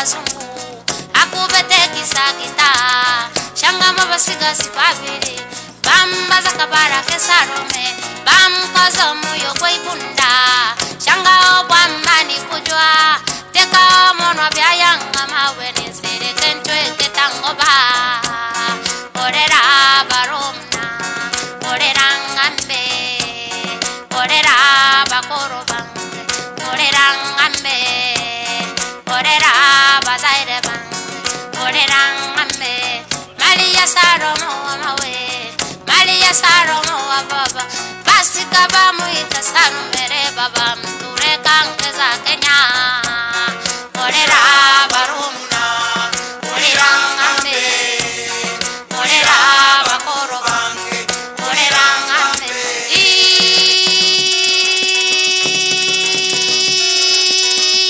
mbiri wazungu akubetekisagita shangamo basigazi babiri bambaza kabara kesarome bamkozo muyo gweibunda malia saromo ababa basika bamuita sanumere baba. Mture kankeza kenya. Orera baromna orera ngambe. Orera bakorobange orera ngambe.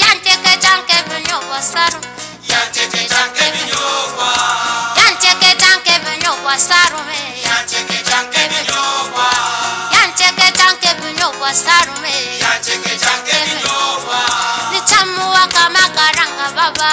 Yanteke tanke bunyo wasaru Yanteke janke binyobwa, yanteke tanke bunyo wasaru me yanteke vasarume chacheke chake ndinova nitamu vanga magaranga vava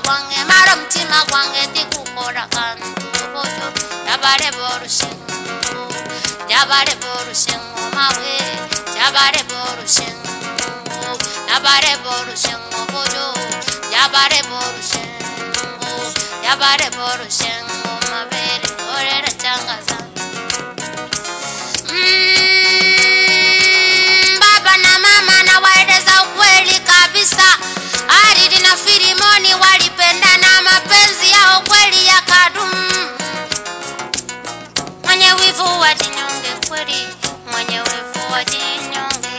gwange mara omutima gwange tigukora kantu boyo yabareba orushengo yabareba orushengo mawe yabareba orushengo yabareba orushengo boyo yabareba orushengo yabareba orushengo mabere orera changaza Mm, baba na mama na waeleza ukweli kabisa. Filimoni walipendana kweli ya kadumu, mwenye wivu wa jinyonge kweli, mwenye wivu wa jinyonge,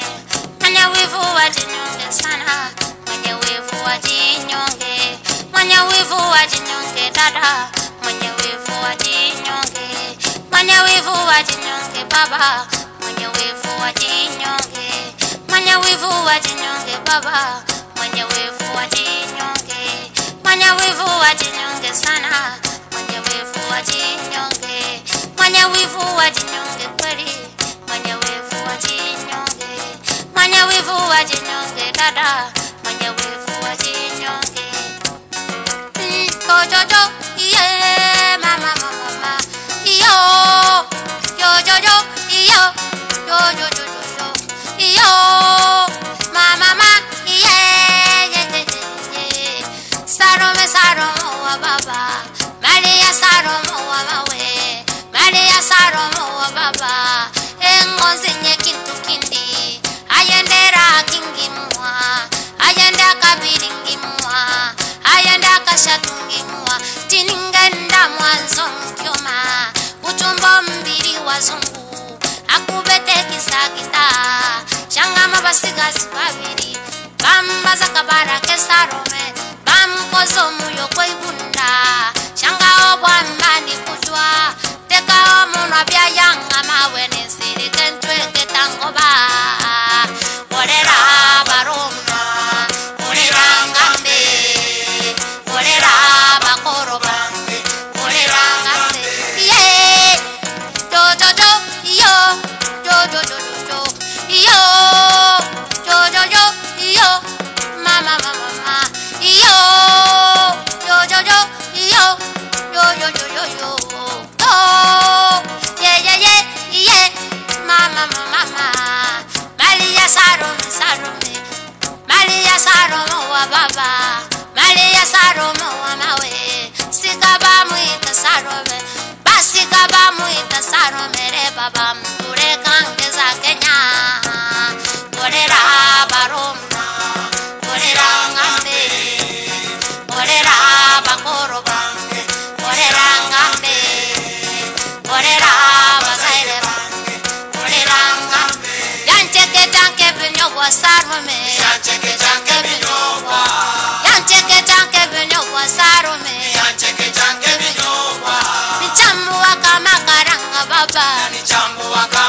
mwenye wivu wa jinyonge sana, mwenye wivu wa jinyonge, mwenye wivu wa jinyonge dada, mwenye wivu wa jinyonge, mwenye wivu wa jinyonge baba, mwenye wivu wa jinyonge, mwenye wivu wa jinyonge baba, mwenye wivu wa jinyonge mwenye wivu wajinyonge sana. Mwenye wivu wajinyonge mwenye wivu wajinyonge kweli. Mwenye wivu wajinyonge mwenye wivu wajinyonge dada saromo wa baba maria saromo wa mawe maria saromo wa baba engonzi nye kintu kindi ayendera kingimwa ayenda kabiringimwa ayenda kashatungimwa tiningenda mwanzo mkyoma utumbo mbiri wazungu akubetekisagita shangama basigazi babiri bambaza kabara kesarome bamkozo muyo gweibunda shangao bwambani kujwa tekao munwa byayanga mawe nesirikentweke tangoba malia saromo wa mawe sikaba muita sarome. Basika bamuita sarome re baba mture kale kange za kenya. Kolera baromna kolera ngambe kolera bakoro bange kolera ngambe kolera bazaire bange kolera ngambe. Yancheketanke binyobwa sarume yancheketanke binyobwa karang nggak apa-apa